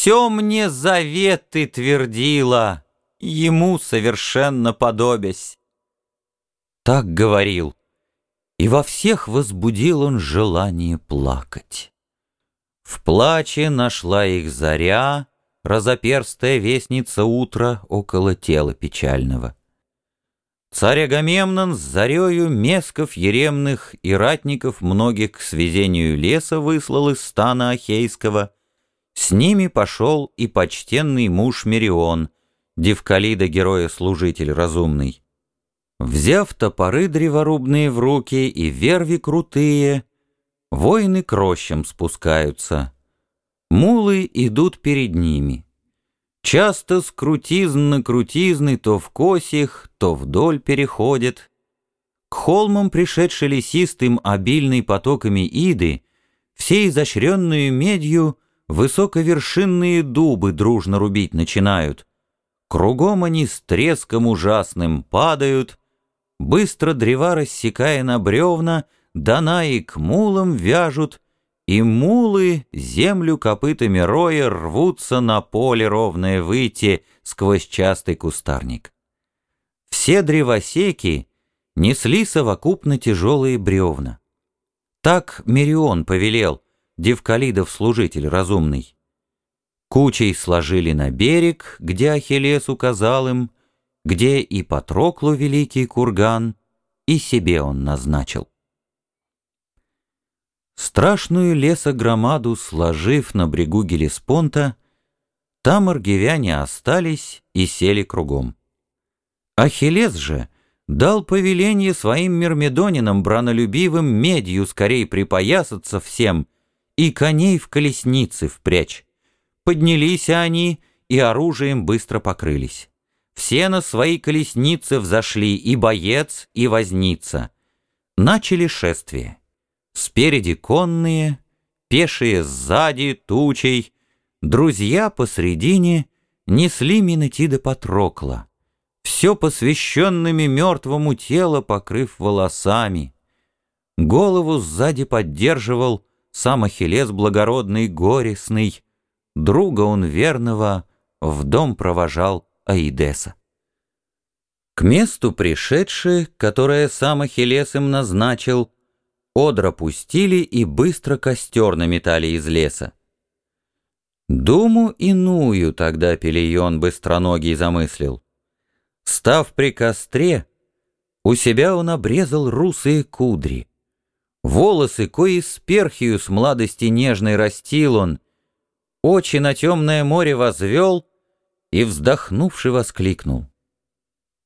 Все мне заветы твердила, ему совершенно подобясь. Так говорил, и во всех возбудил он желание плакать. В плаче нашла их заря, разоперстая вестница утра около тела печального. Царь Агамемнон с зарею месков еремных и ратников многих к свезению леса выслал из стана Ахейского. С ними пошел и почтенный муж Мерион, Девкалида героя-служитель разумный. Взяв топоры древорубные в руки и верви крутые, воины к рощам спускаются. Мулы идут перед ними. Часто с крутизн на крутизны то в косих, то вдоль переходят. К холмам пришедший лесистым обильный потоками иды, все изощренную медью высоковершинные дубы дружно рубить начинают. Кругом они с треском ужасным падают, быстро древа рассекая на бревна, дана и к мулам вяжут — и мулы, землю копытами роя, рвутся на поле ровное выйти сквозь частый кустарник. Все древосеки несли совокупно тяжелые бревна. Так Мерион повелел, Девкалидов служитель разумный. Кучей сложили на берег, где Ахиллес указал им, где и Патроклу великий курган, и себе он назначил. Страшную лесогромаду сложив на брегу Гелеспонта, там аргивяне остались и сели кругом. Ахиллес же дал повеление своим мирмидонинам бранолюбивым медью скорей припоясаться всем и коней в колесницы впрячь. Поднялись они и оружием быстро покрылись. Все на свои колесницы взошли и боец, и возница. Начали шествие. Спереди конные, пешие сзади тучей, друзья посредине несли Минетида Патрокла, все посвященными мертвому тело покрыв волосами. Голову сзади поддерживал сам Ахиллес благородный горестный, друга он верного в дом провожал Аидеса. К месту пришедшие, которое сам Ахиллес им назначил, Одра пустили и быстро костер наметали из леса. Думу иную тогда Пелион быстроногий замыслил. Став при костре, у себя он обрезал русые кудри. Волосы, кои с перхию с младости нежной растил он, очи на темное море возвел и, вздохнувши, воскликнул.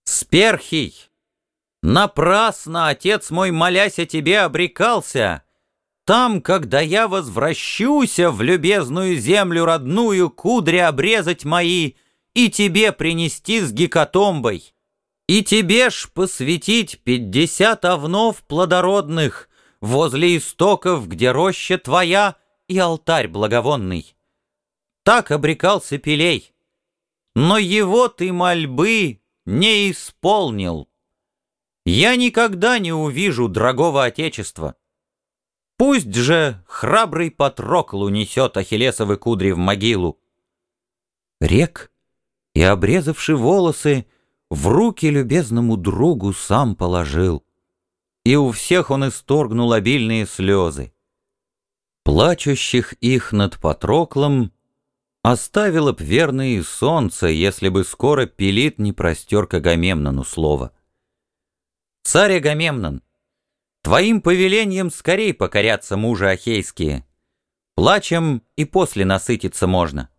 «Сперхий! Напрасно, отец мой, молясь о тебе, обрекался. Там, когда я возвращуся в любезную землю родную, кудри обрезать мои и тебе принести с гекатомбой. И тебе ж посвятить пятьдесят овнов плодородных возле истоков, где роща твоя и алтарь благовонный. Так обрекался Пелей. Но его ты мольбы не исполнил я никогда не увижу дорогого отечества. Пусть же храбрый Патрокл унесет Ахиллесовы кудри в могилу. Рек и, обрезавши волосы, в руки любезному другу сам положил. И у всех он исторгнул обильные слезы. Плачущих их над Патроклом оставило б верное солнце, если бы скоро пилит не простер к Агамемнону слово. Царь Агамемнон, твоим повелением скорей покорятся мужи ахейские. Плачем и после насытиться можно.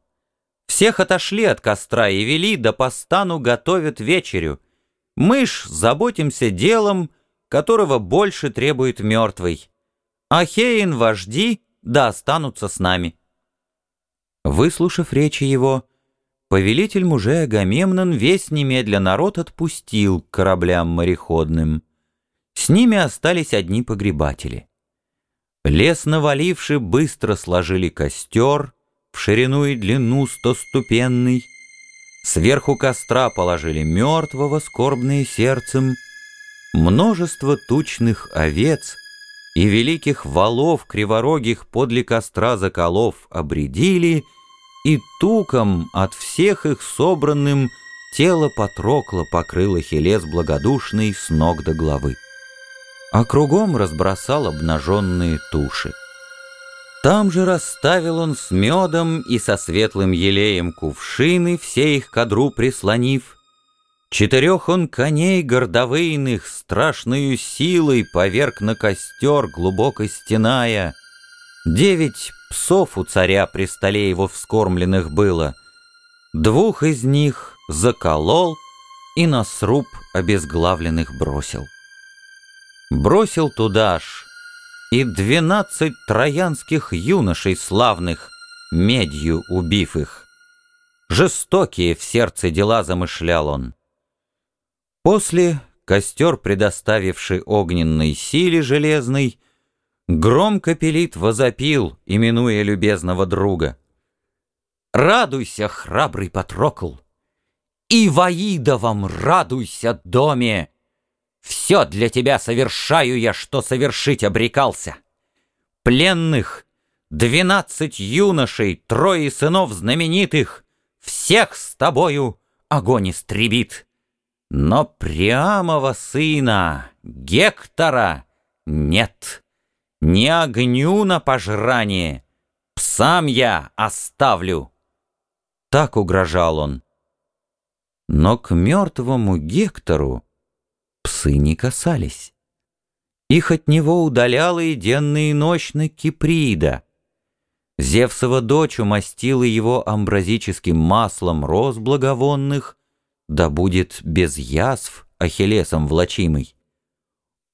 Всех отошли от костра и вели, да по стану готовят вечерю. Мы ж заботимся делом, которого больше требует мертвый. Ахеин вожди, да останутся с нами. Выслушав речи его, Повелитель мужей Агамемнон весь немедля народ отпустил к кораблям мореходным. С ними остались одни погребатели. Лес наваливши, быстро сложили костер, в ширину и длину стоступенный. Сверху костра положили мертвого, скорбные сердцем. Множество тучных овец и великих валов криворогих подле костра заколов обредили — и туком от всех их собранным тело Патрокла покрыл Ахиллес благодушный с ног до головы. А кругом разбросал обнаженные туши. Там же расставил он с медом и со светлым елеем кувшины, все их кадру прислонив. Четырех он коней гордовыйных страшную силой поверг на костер, глубоко стеная. Девять псов у царя при столе его вскормленных было. Двух из них заколол и на сруб обезглавленных бросил. Бросил туда ж и двенадцать троянских юношей славных, медью убив их. Жестокие в сердце дела замышлял он. После, костер, предоставивший огненной силе железной, громко пелит возопил, именуя любезного друга. «Радуйся, храбрый Патрокл! И воидовом радуйся, доме!» Все для тебя совершаю я, что совершить обрекался. Пленных, двенадцать юношей, трое сынов знаменитых, Всех с тобою огонь истребит. Но Приамова сына, Гектора, нет, не огню на пожрание, Псам я оставлю. Так угрожал он. Но к мертвому Гектору псы не касались. Их от него удаляла и денно и ночно Киприда. Зевсова дочь умастила его амбразическим маслом роз благовонных, да будет без язв Ахиллесом влачимый.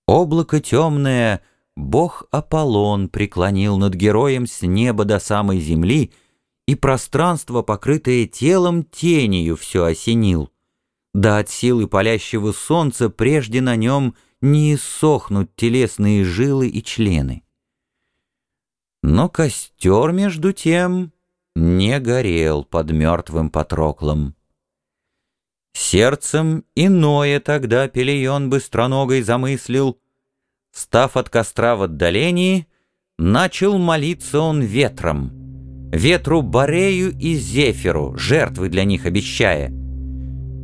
Облако темное бог Аполлон преклонил над героем с неба до самой земли, и пространство, покрытое телом, тенью все осенил да от силы палящего солнца прежде на нем не иссохнут телесные жилы и члены. Но костер, между тем, не горел под мертвым Патроклом. Сердцем иное тогда Пелион быстроногой замыслил. Став от костра в отдалении, начал молиться он ветром, ветру Борею и Зефиру, жертвы для них обещая —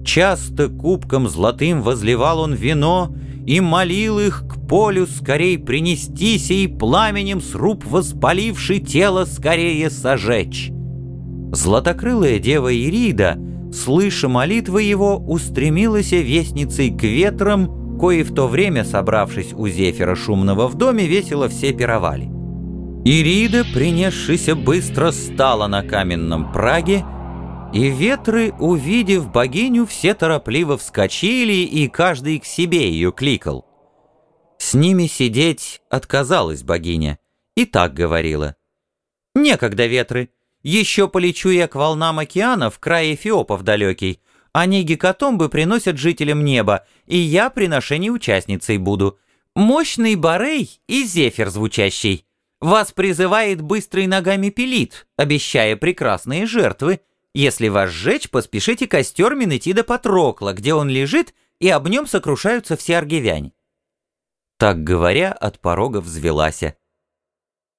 Часто кубком золотым возливал он вино И молил их к полю скорей принести сей пламенем сруб воспаливший тело скорее сожечь. Златокрылая дева Ирида, слыша молитвы его, устремилась вестницей к ветрам, кои в то время, собравшись у Зефира шумного в доме, весело все пировали. Ирида, принесшись быстро, стала на каменном праге, и ветры, увидев богиню, все торопливо вскочили, и каждый к себе ее кликал. С ними сидеть отказалась богиня, и так говорила. «Некогда ветры, еще полечу я к волнам океана в край Эфиопов далекий. Они гекатомбы приносят жителям неба, и я приношений участницей буду. Мощный барей и зефир звучащий. Вас призывает быстрый ногами пилит, обещая прекрасные жертвы, если вас сжечь, поспешите костер Менетида Патрокла, где он лежит, и об нем сокрушаются все аргивяне. Так говоря, от порога взвелася.